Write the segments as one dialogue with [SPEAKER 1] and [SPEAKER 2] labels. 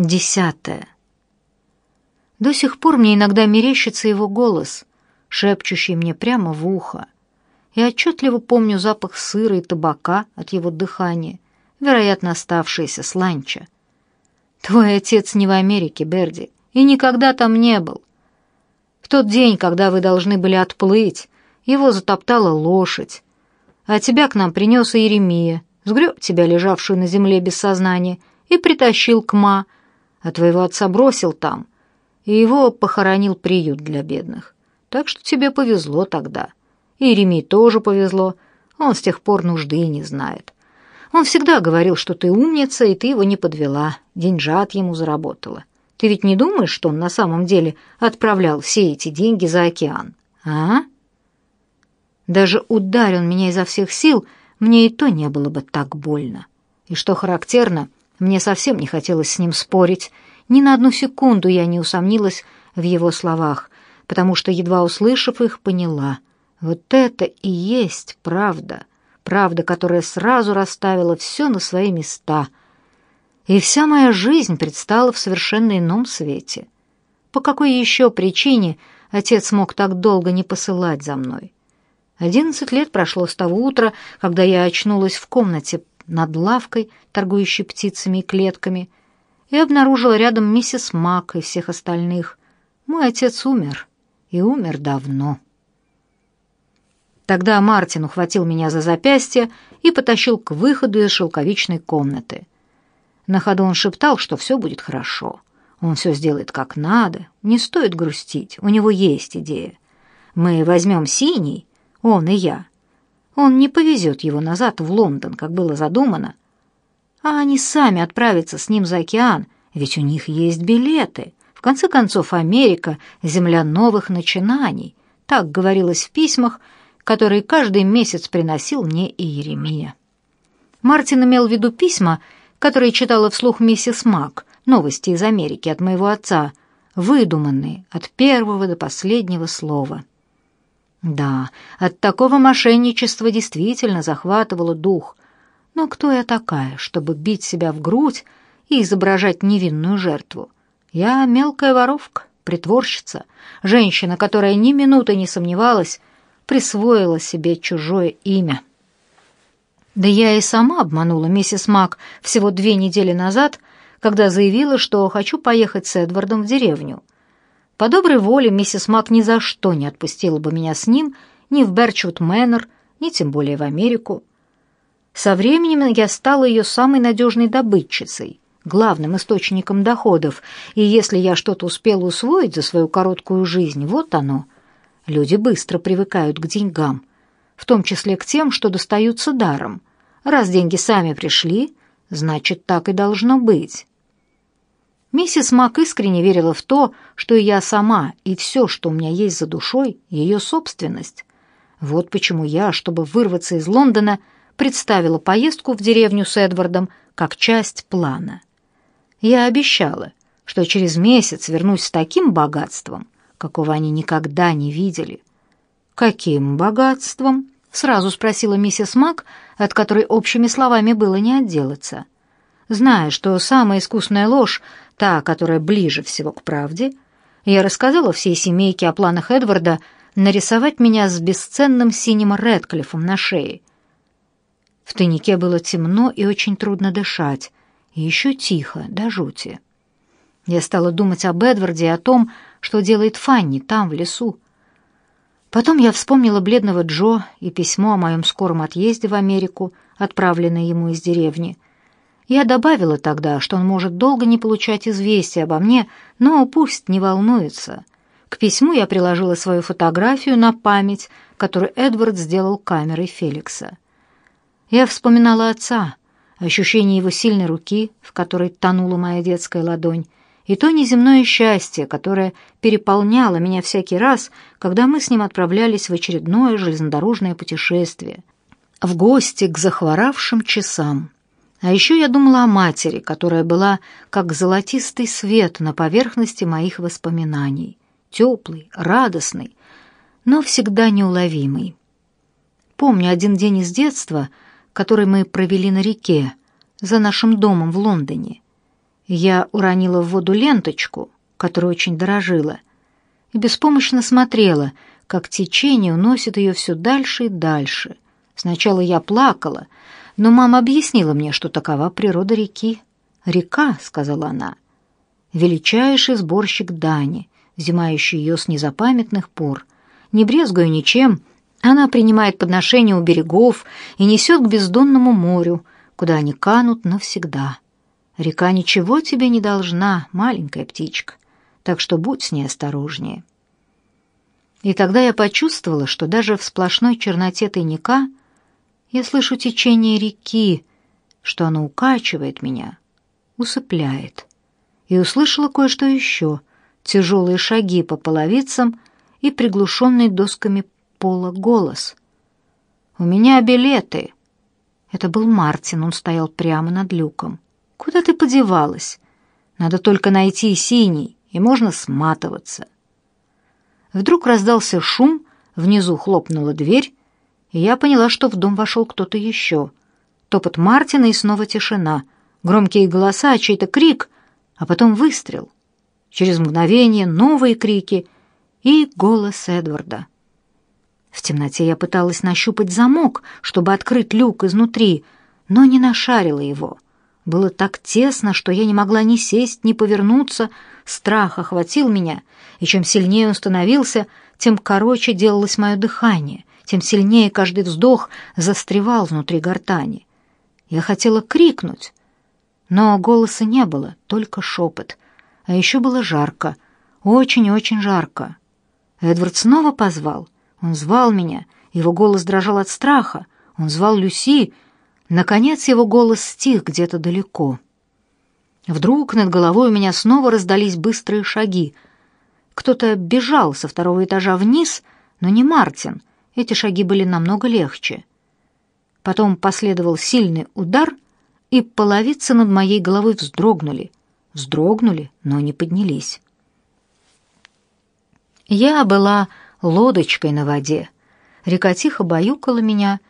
[SPEAKER 1] Десятое. До сих пор мне иногда мерещится его голос, шепчущий мне прямо в ухо. Я отчетливо помню запах сыра и табака от его дыхания, вероятно, оставшееся с ланча. Твой отец не в Америке, Берди, и никогда там не был. В тот день, когда вы должны были отплыть, его затоптала лошадь, а тебя к нам принес Иеремия, сгреб тебя, лежавшую на земле без сознания, и притащил к Ма, а твоего отца бросил там, и его похоронил приют для бедных. Так что тебе повезло тогда. И Реми тоже повезло, он с тех пор нужды не знает. Он всегда говорил, что ты умница, и ты его не подвела, деньжат ему заработала. Ты ведь не думаешь, что он на самом деле отправлял все эти деньги за океан, а? Даже ударь он меня изо всех сил, мне и то не было бы так больно. И что характерно, мне совсем не хотелось с ним спорить. Ни на одну секунду я не усомнилась в его словах, потому что, едва услышав их, поняла. Вот это и есть правда. Правда, которая сразу расставила все на свои места. И вся моя жизнь предстала в совершенно ином свете. По какой еще причине отец мог так долго не посылать за мной? Одиннадцать лет прошло с того утра, когда я очнулась в комнате над лавкой, торгующей птицами и клетками, и обнаружила рядом миссис Мак и всех остальных. Мой отец умер, и умер давно. Тогда Мартин ухватил меня за запястье и потащил к выходу из шелковичной комнаты. На ходу он шептал, что все будет хорошо. Он все сделает как надо, не стоит грустить, у него есть идея. Мы возьмем синий, он и я, он не повезет его назад в Лондон, как было задумано, а они сами отправятся с ним за океан, ведь у них есть билеты. В конце концов, Америка — земля новых начинаний. Так говорилось в письмах, которые каждый месяц приносил мне и Еремия. Мартин имел в виду письма, которые читала вслух миссис Мак, новости из Америки от моего отца, выдуманные от первого до последнего слова. Да, от такого мошенничества действительно захватывало дух. Но кто я такая, чтобы бить себя в грудь и изображать невинную жертву? Я мелкая воровка, притворщица, женщина, которая ни минуты не сомневалась, присвоила себе чужое имя. Да я и сама обманула миссис Мак всего две недели назад, когда заявила, что хочу поехать с Эдвардом в деревню. По доброй воле миссис Мак ни за что не отпустила бы меня с ним ни в Берчвуд Мэннер, ни тем более в Америку. Со временем я стала ее самой надежной добытчицей, главным источником доходов, и если я что-то успела усвоить за свою короткую жизнь, вот оно. Люди быстро привыкают к деньгам, в том числе к тем, что достаются даром. Раз деньги сами пришли, значит, так и должно быть. Миссис Мак искренне верила в то, что и я сама, и все, что у меня есть за душой, ее собственность. Вот почему я, чтобы вырваться из Лондона, представила поездку в деревню с Эдвардом как часть плана. Я обещала, что через месяц вернусь с таким богатством, какого они никогда не видели. «Каким богатством?» — сразу спросила миссис Мак, от которой общими словами было не отделаться. Зная, что самая искусная ложь та, которая ближе всего к правде, я рассказала всей семейке о планах Эдварда нарисовать меня с бесценным синим Редклиффом на шее. В тайнике было темно и очень трудно дышать, и еще тихо, до жути. Я стала думать об Эдварде и о том, что делает Фанни там, в лесу. Потом я вспомнила бледного Джо и письмо о моем скором отъезде в Америку, отправленное ему из деревни — я добавила тогда, что он может долго не получать известия обо мне, но пусть не волнуется. К письму я приложила свою фотографию на память, которую Эдвард сделал камерой Феликса. Я вспоминала отца, ощущение его сильной руки, в которой тонула моя детская ладонь, и то неземное счастье, которое переполняло меня всякий раз, когда мы с ним отправлялись в очередное железнодорожное путешествие, в гости к захворавшим часам. А еще я думала о матери, которая была как золотистый свет на поверхности моих воспоминаний, теплый, радостный, но всегда неуловимый. Помню один день из детства, который мы провели на реке, за нашим домом в Лондоне. Я уронила в воду ленточку, которую очень дорожила, и беспомощно смотрела, как течение уносит ее все дальше и дальше. Сначала я плакала, но мама объяснила мне, что такова природа реки. «Река», — сказала она, — «величайший сборщик дани, взимающий ее с незапамятных пор. Не брезгуя ничем, она принимает подношения у берегов и несет к бездонному морю, куда они канут навсегда. Река ничего тебе не должна, маленькая птичка, так что будь с ней осторожнее». И тогда я почувствовала, что даже в сплошной черноте тайника я слышу течение реки, что оно укачивает меня, усыпляет. И услышала кое-что еще — тяжелые шаги по половицам и приглушенный досками пола голос. «У меня билеты!» Это был Мартин, он стоял прямо над люком. «Куда ты подевалась? Надо только найти синий, и можно сматываться». Вдруг раздался шум, внизу хлопнула дверь, я поняла, что в дом вошел кто-то еще. Топот Мартина и снова тишина, громкие голоса, чей-то крик, а потом выстрел. Через мгновение новые крики и голос Эдварда. В темноте я пыталась нащупать замок, чтобы открыть люк изнутри, но не нашарила его. Было так тесно, что я не могла ни сесть, ни повернуться. Страх охватил меня, и чем сильнее он становился, тем короче делалось мое дыхание, тем сильнее каждый вздох застревал внутри гортани. Я хотела крикнуть, но голоса не было, только шепот. А еще было жарко, очень-очень жарко. Эдвард снова позвал. Он звал меня, его голос дрожал от страха. Он звал Люси. Наконец его голос стих где-то далеко. Вдруг над головой у меня снова раздались быстрые шаги. Кто-то бежал со второго этажа вниз, но не Мартин. Эти шаги были намного легче. Потом последовал сильный удар, и половицы над моей головой вздрогнули. Вздрогнули, но не поднялись. Я была лодочкой на воде. Река тихо баюкала меня,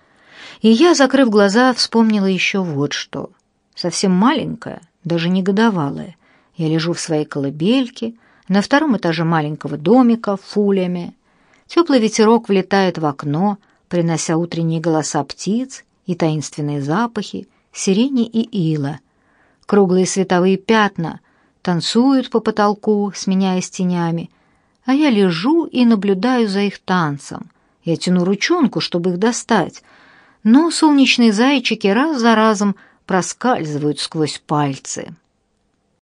[SPEAKER 1] и я, закрыв глаза, вспомнила еще вот что. Совсем маленькая, даже не годовалая. Я лежу в своей колыбельке, на втором этаже маленького домика фулями. Теплый ветерок влетает в окно, принося утренние голоса птиц и таинственные запахи сирени и ила. Круглые световые пятна танцуют по потолку, сменяясь тенями, а я лежу и наблюдаю за их танцем. Я тяну ручонку, чтобы их достать, но солнечные зайчики раз за разом проскальзывают сквозь пальцы.